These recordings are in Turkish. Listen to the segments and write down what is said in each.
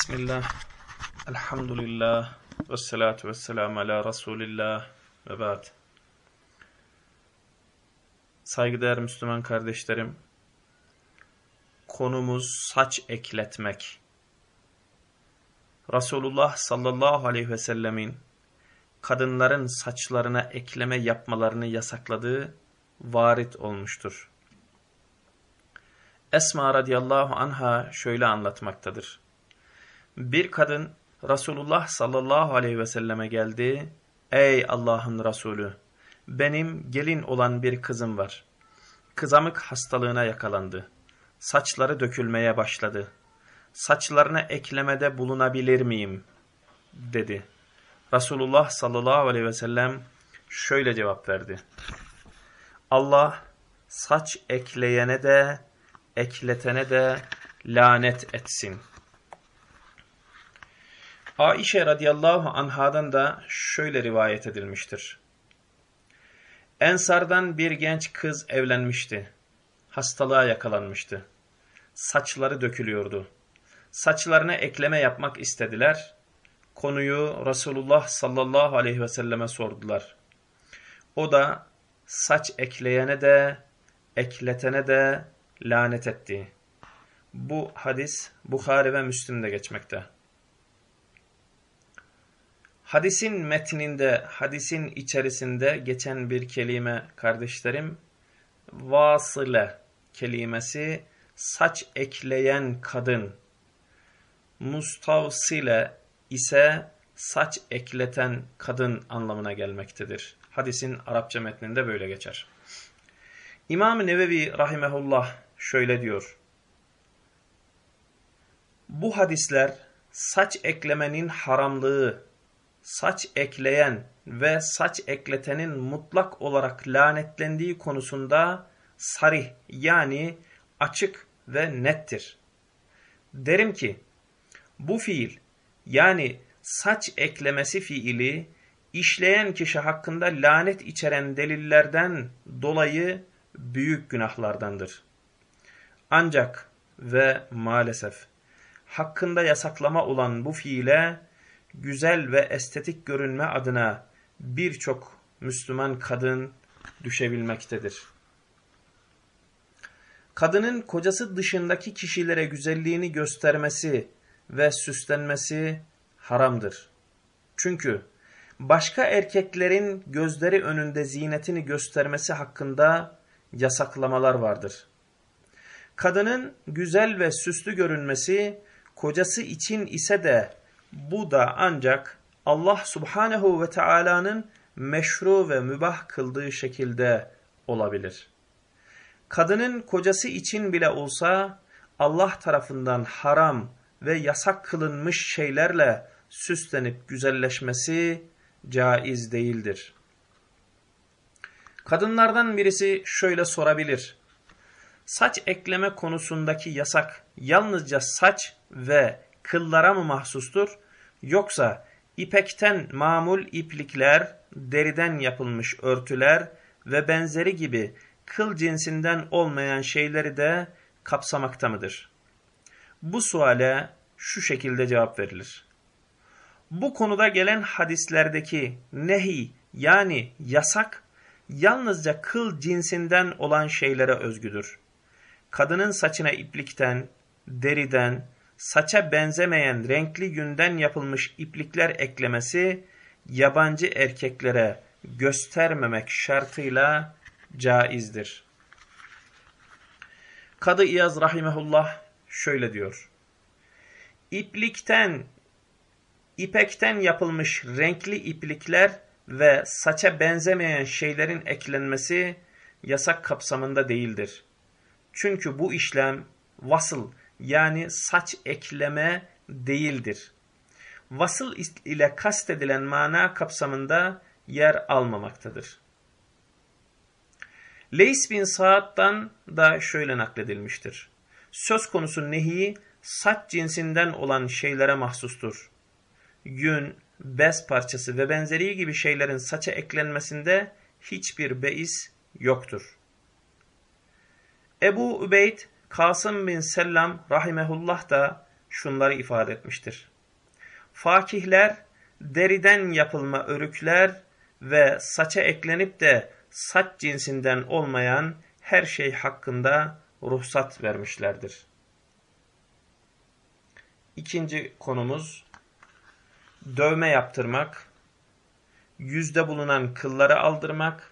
Bismillah, elhamdülillah, ve salatu ve selamu ala Resulillah ve ba'd. Saygıdeğer Müslüman kardeşlerim, konumuz saç ekletmek. Resulullah sallallahu aleyhi ve sellemin kadınların saçlarına ekleme yapmalarını yasakladığı varit olmuştur. Esma radıyallahu anha şöyle anlatmaktadır. Bir kadın Resulullah sallallahu aleyhi ve selleme geldi. Ey Allah'ın Resulü! Benim gelin olan bir kızım var. Kızamık hastalığına yakalandı. Saçları dökülmeye başladı. Saçlarına eklemede bulunabilir miyim? dedi. Resulullah sallallahu aleyhi ve sellem şöyle cevap verdi. Allah saç ekleyene de ekletene de lanet etsin. Aişe radıyallahu anhadan da şöyle rivayet edilmiştir. Ensardan bir genç kız evlenmişti. Hastalığa yakalanmıştı. Saçları dökülüyordu. Saçlarına ekleme yapmak istediler. Konuyu Resulullah sallallahu aleyhi ve selleme sordular. O da saç ekleyene de ekletene de lanet etti. Bu hadis Bukhari ve Müslim'de geçmekte. Hadisin metninde, hadisin içerisinde geçen bir kelime kardeşlerim, vasıle kelimesi saç ekleyen kadın, mustavsile ise saç ekleten kadın anlamına gelmektedir. Hadisin Arapça metninde böyle geçer. İmam-ı Nevevi rahimehullah şöyle diyor. Bu hadisler saç eklemenin haramlığı, saç ekleyen ve saç ekletenin mutlak olarak lanetlendiği konusunda sarih yani açık ve nettir. Derim ki bu fiil yani saç eklemesi fiili işleyen kişi hakkında lanet içeren delillerden dolayı büyük günahlardandır. Ancak ve maalesef hakkında yasaklama olan bu fiile güzel ve estetik görünme adına birçok Müslüman kadın düşebilmektedir. Kadının kocası dışındaki kişilere güzelliğini göstermesi ve süslenmesi haramdır. Çünkü başka erkeklerin gözleri önünde zinetini göstermesi hakkında yasaklamalar vardır. Kadının güzel ve süslü görünmesi kocası için ise de bu da ancak Allah subhanehu ve Taala'nın meşru ve mübah kıldığı şekilde olabilir. Kadının kocası için bile olsa Allah tarafından haram ve yasak kılınmış şeylerle süslenip güzelleşmesi caiz değildir. Kadınlardan birisi şöyle sorabilir. Saç ekleme konusundaki yasak yalnızca saç ve kıllara mı mahsustur? Yoksa ipekten mamul iplikler, deriden yapılmış örtüler ve benzeri gibi kıl cinsinden olmayan şeyleri de kapsamakta mıdır? Bu suale şu şekilde cevap verilir. Bu konuda gelen hadislerdeki nehi yani yasak yalnızca kıl cinsinden olan şeylere özgüdür. Kadının saçına iplikten, deriden, saça benzemeyen renkli yünden yapılmış iplikler eklemesi yabancı erkeklere göstermemek şartıyla caizdir. Kadı İyaz Rahimehullah şöyle diyor. İplikten, ipekten yapılmış renkli iplikler ve saça benzemeyen şeylerin eklenmesi yasak kapsamında değildir. Çünkü bu işlem vasıl yani saç ekleme değildir. Vasıl ile kastedilen mana kapsamında yer almamaktadır. Leys bin Saad'dan da şöyle nakledilmiştir. Söz konusu nehi saç cinsinden olan şeylere mahsustur. Yün, bez parçası ve benzeri gibi şeylerin saça eklenmesinde hiçbir beis yoktur. Ebu Übeyd Kasım bin Sellam rahimehullah da şunları ifade etmiştir. Fakihler deriden yapılma örükler ve saça eklenip de saç cinsinden olmayan her şey hakkında ruhsat vermişlerdir. İkinci konumuz dövme yaptırmak, yüzde bulunan kılları aldırmak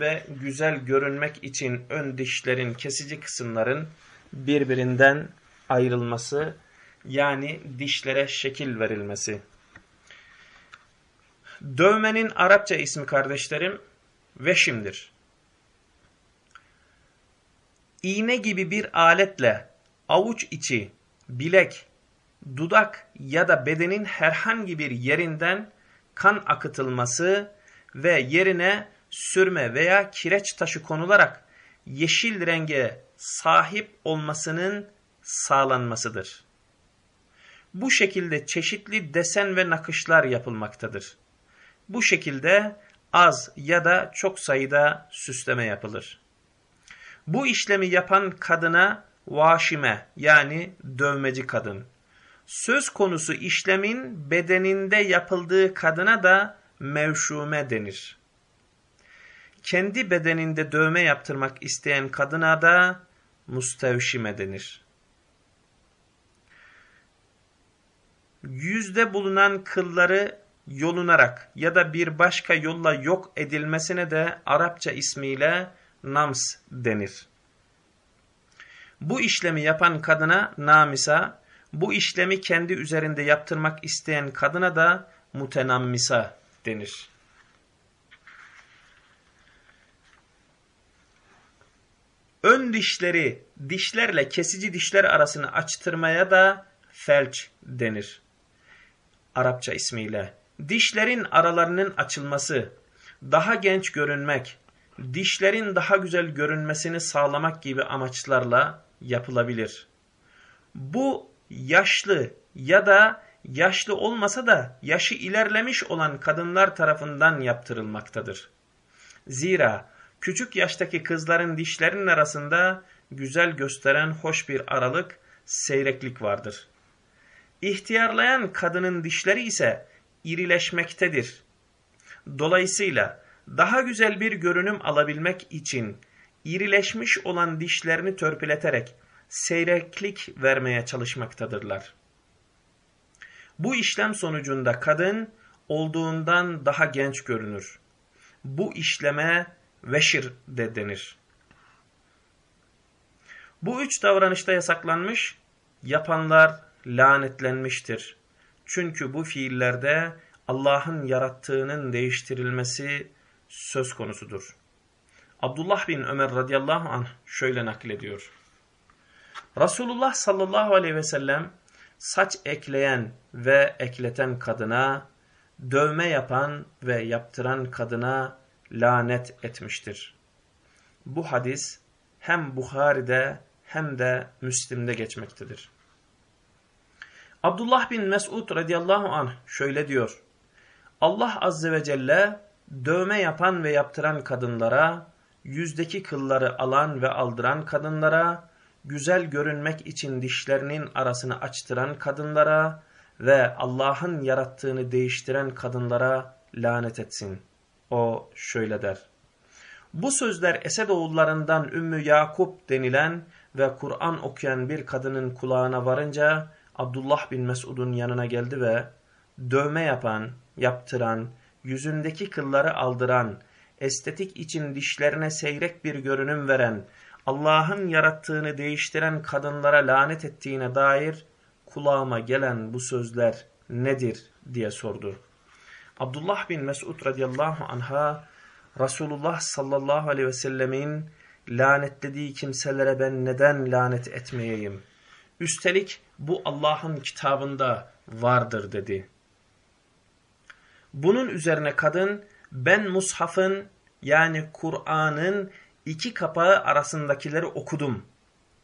ve güzel görünmek için ön dişlerin kesici kısımların birbirinden ayrılması yani dişlere şekil verilmesi. Dövmenin Arapça ismi kardeşlerim veşimdir. İğne gibi bir aletle avuç içi, bilek, dudak ya da bedenin herhangi bir yerinden kan akıtılması ve yerine sürme veya kireç taşı konularak yeşil renge sahip olmasının sağlanmasıdır. Bu şekilde çeşitli desen ve nakışlar yapılmaktadır. Bu şekilde az ya da çok sayıda süsleme yapılır. Bu işlemi yapan kadına vaşime yani dövmeci kadın. Söz konusu işlemin bedeninde yapıldığı kadına da mevşume denir. Kendi bedeninde dövme yaptırmak isteyen kadına da mustevşime denir. Yüzde bulunan kılları yolunarak ya da bir başka yolla yok edilmesine de Arapça ismiyle nams denir. Bu işlemi yapan kadına namisa, bu işlemi kendi üzerinde yaptırmak isteyen kadına da mutenammisa denir. Ön dişleri dişlerle kesici dişler arasını açtırmaya da felç denir. Arapça ismiyle. Dişlerin aralarının açılması, daha genç görünmek, dişlerin daha güzel görünmesini sağlamak gibi amaçlarla yapılabilir. Bu yaşlı ya da yaşlı olmasa da yaşı ilerlemiş olan kadınlar tarafından yaptırılmaktadır. Zira küçük yaştaki kızların dişlerinin arasında güzel gösteren hoş bir aralık, seyreklik vardır. İhtiyarlayan kadının dişleri ise irileşmektedir. Dolayısıyla daha güzel bir görünüm alabilmek için irileşmiş olan dişlerini törpületerek seyreklik vermeye çalışmaktadırlar. Bu işlem sonucunda kadın olduğundan daha genç görünür. Bu işleme veşir de denir. Bu üç davranışta yasaklanmış, yapanlar lanetlenmiştir. Çünkü bu fiillerde Allah'ın yarattığının değiştirilmesi söz konusudur. Abdullah bin Ömer radıyallahu anh şöyle naklediyor. Resulullah sallallahu aleyhi ve sellem saç ekleyen ve ekleten kadına, dövme yapan ve yaptıran kadına lanet etmiştir. Bu hadis hem Bukhari'de hem de Müslim'de geçmektedir. Abdullah bin Mesud radıyallahu anh şöyle diyor. Allah azze ve celle dövme yapan ve yaptıran kadınlara, yüzdeki kılları alan ve aldıran kadınlara, güzel görünmek için dişlerinin arasını açtıran kadınlara ve Allah'ın yarattığını değiştiren kadınlara lanet etsin. O şöyle der. Bu sözler Esedoğullarından Ümmü Yakup denilen ve Kur'an okuyan bir kadının kulağına varınca Abdullah bin Mesud'un yanına geldi ve dövme yapan, yaptıran, yüzündeki kılları aldıran, estetik için dişlerine seyrek bir görünüm veren, Allah'ın yarattığını değiştiren kadınlara lanet ettiğine dair kulağıma gelen bu sözler nedir diye sordu. Abdullah bin Mesud radıyallahu anha Resulullah sallallahu aleyhi ve sellemin lanetlediği kimselere ben neden lanet etmeyeyim? Üstelik bu Allah'ın kitabında vardır dedi. Bunun üzerine kadın ben mushafın yani Kur'an'ın iki kapağı arasındakileri okudum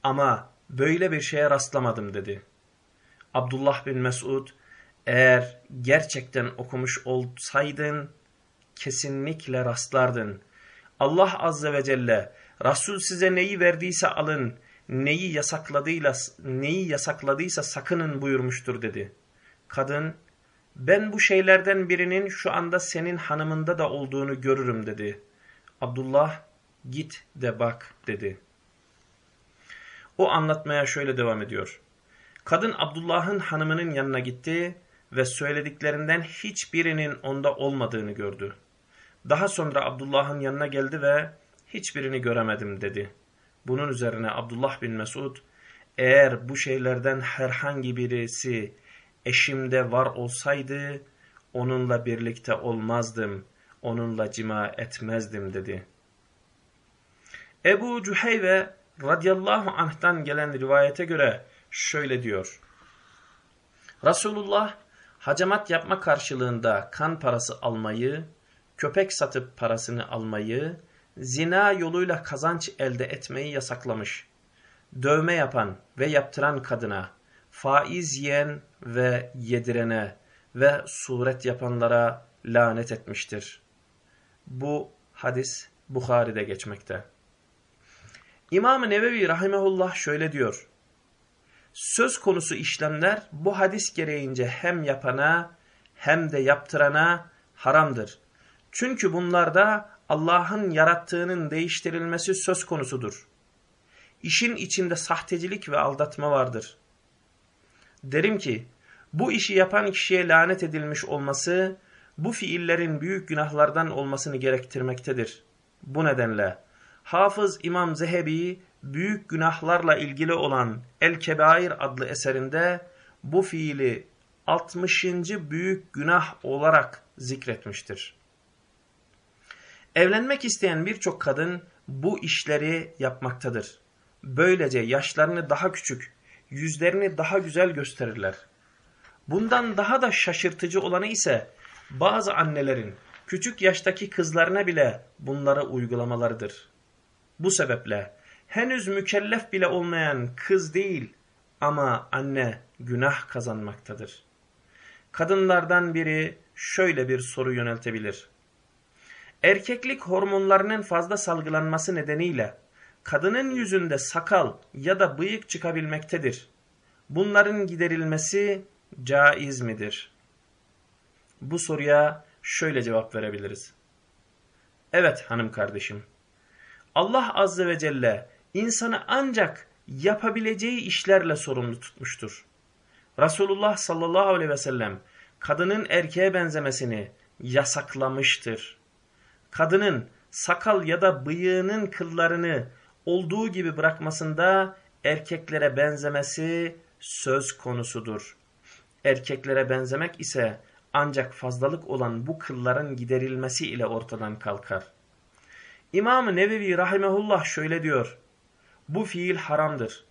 ama böyle bir şeye rastlamadım dedi. Abdullah bin Mesud eğer gerçekten okumuş olsaydın kesinlikle rastlardın. Allah azze ve celle Resul size neyi verdiyse alın, neyi yasakladıyla neyi yasakladıysa sakının buyurmuştur dedi. Kadın ben bu şeylerden birinin şu anda senin hanımında da olduğunu görürüm dedi. Abdullah git de bak dedi. O anlatmaya şöyle devam ediyor. Kadın Abdullah'ın hanımının yanına gitti ve söylediklerinden hiçbirinin onda olmadığını gördü. Daha sonra Abdullah'ın yanına geldi ve hiçbirini göremedim dedi. Bunun üzerine Abdullah bin Mesud eğer bu şeylerden herhangi birisi eşimde var olsaydı onunla birlikte olmazdım, onunla cima etmezdim dedi. Ebu Cüheyve radıyallahu anh'tan gelen rivayete göre şöyle diyor. Resulullah hacamat yapma karşılığında kan parası almayı, köpek satıp parasını almayı, zina yoluyla kazanç elde etmeyi yasaklamış. Dövme yapan ve yaptıran kadına, faiz yiyen ve yedirene ve suret yapanlara lanet etmiştir. Bu hadis Bukhari'de geçmekte. İmam-ı Nevevi Rahimehullah şöyle diyor. Söz konusu işlemler bu hadis gereğince hem yapana hem de yaptırana haramdır. Çünkü bunlarda Allah'ın yarattığının değiştirilmesi söz konusudur. İşin içinde sahtecilik ve aldatma vardır. Derim ki bu işi yapan kişiye lanet edilmiş olması bu fiillerin büyük günahlardan olmasını gerektirmektedir. Bu nedenle Hafız İmam Zehebi büyük günahlarla ilgili olan El-Kebair adlı eserinde bu fiili 60. büyük günah olarak zikretmiştir. Evlenmek isteyen birçok kadın bu işleri yapmaktadır. Böylece yaşlarını daha küçük, yüzlerini daha güzel gösterirler. Bundan daha da şaşırtıcı olanı ise bazı annelerin küçük yaştaki kızlarına bile bunları uygulamalarıdır. Bu sebeple henüz mükellef bile olmayan kız değil ama anne günah kazanmaktadır. Kadınlardan biri şöyle bir soru yöneltebilir. Erkeklik hormonlarının fazla salgılanması nedeniyle kadının yüzünde sakal ya da bıyık çıkabilmektedir. Bunların giderilmesi caiz midir? Bu soruya şöyle cevap verebiliriz. Evet hanım kardeşim. Allah Azze ve Celle insanı ancak yapabileceği işlerle sorumlu tutmuştur. Resulullah sallallahu aleyhi ve sellem kadının erkeğe benzemesini yasaklamıştır. Kadının sakal ya da bıyığının kıllarını olduğu gibi bırakmasında erkeklere benzemesi söz konusudur. Erkeklere benzemek ise ancak fazlalık olan bu kılların giderilmesi ile ortadan kalkar. İmam-ı Nevevi Rahimehullah şöyle diyor. Bu fiil haramdır.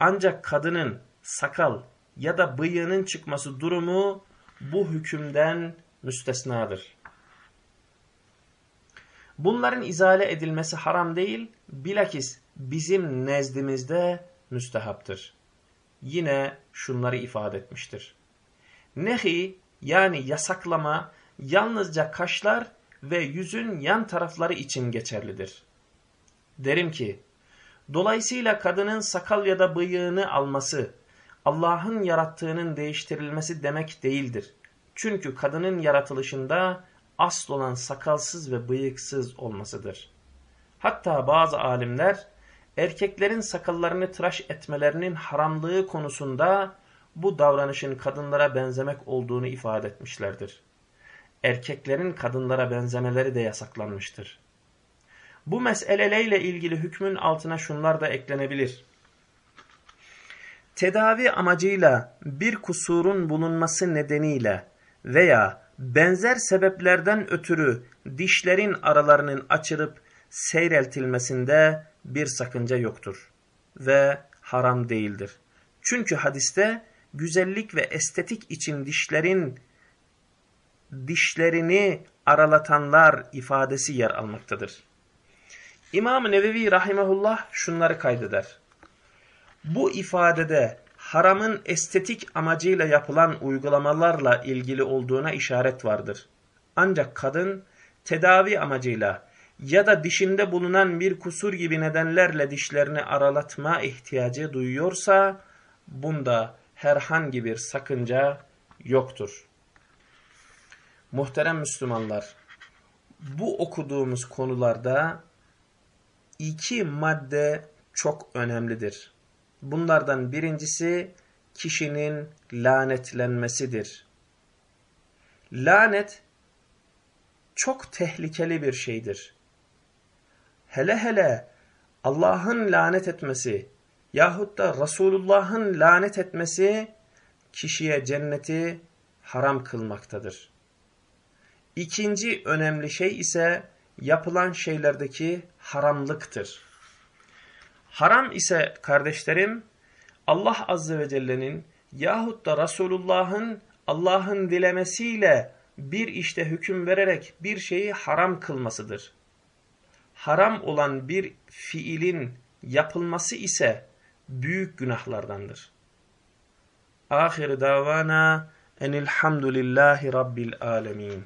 Ancak kadının sakal ya da bıyığının çıkması durumu bu hükümden müstesnadır. Bunların izale edilmesi haram değil, bilakis bizim nezdimizde müstehaptır. Yine şunları ifade etmiştir. Nehi yani yasaklama yalnızca kaşlar ve yüzün yan tarafları için geçerlidir. Derim ki, dolayısıyla kadının sakal ya da bıyığını alması, Allah'ın yarattığının değiştirilmesi demek değildir. Çünkü kadının yaratılışında asıl olan sakalsız ve bıyıksız olmasıdır. Hatta bazı alimler, erkeklerin sakallarını tıraş etmelerinin haramlığı konusunda bu davranışın kadınlara benzemek olduğunu ifade etmişlerdir erkeklerin kadınlara benzemeleri de yasaklanmıştır. Bu meseleyle ilgili hükmün altına şunlar da eklenebilir. Tedavi amacıyla bir kusurun bulunması nedeniyle veya benzer sebeplerden ötürü dişlerin aralarının açılıp seyreltilmesinde bir sakınca yoktur ve haram değildir. Çünkü hadiste güzellik ve estetik için dişlerin dişlerini aralatanlar ifadesi yer almaktadır. İmam-ı Nevevi Rahimahullah şunları kaydeder. Bu ifadede haramın estetik amacıyla yapılan uygulamalarla ilgili olduğuna işaret vardır. Ancak kadın tedavi amacıyla ya da dişinde bulunan bir kusur gibi nedenlerle dişlerini aralatma ihtiyacı duyuyorsa bunda herhangi bir sakınca yoktur. Muhterem Müslümanlar, bu okuduğumuz konularda iki madde çok önemlidir. Bunlardan birincisi kişinin lanetlenmesidir. Lanet çok tehlikeli bir şeydir. Hele hele Allah'ın lanet etmesi yahut da Resulullah'ın lanet etmesi kişiye cenneti haram kılmaktadır. İkinci önemli şey ise yapılan şeylerdeki haramlıktır. Haram ise kardeşlerim Allah Azze ve Celle'nin yahut da Resulullah'ın Allah'ın dilemesiyle bir işte hüküm vererek bir şeyi haram kılmasıdır. Haram olan bir fiilin yapılması ise büyük günahlardandır. Ahir davana enilhamdülillahi rabbil alemin.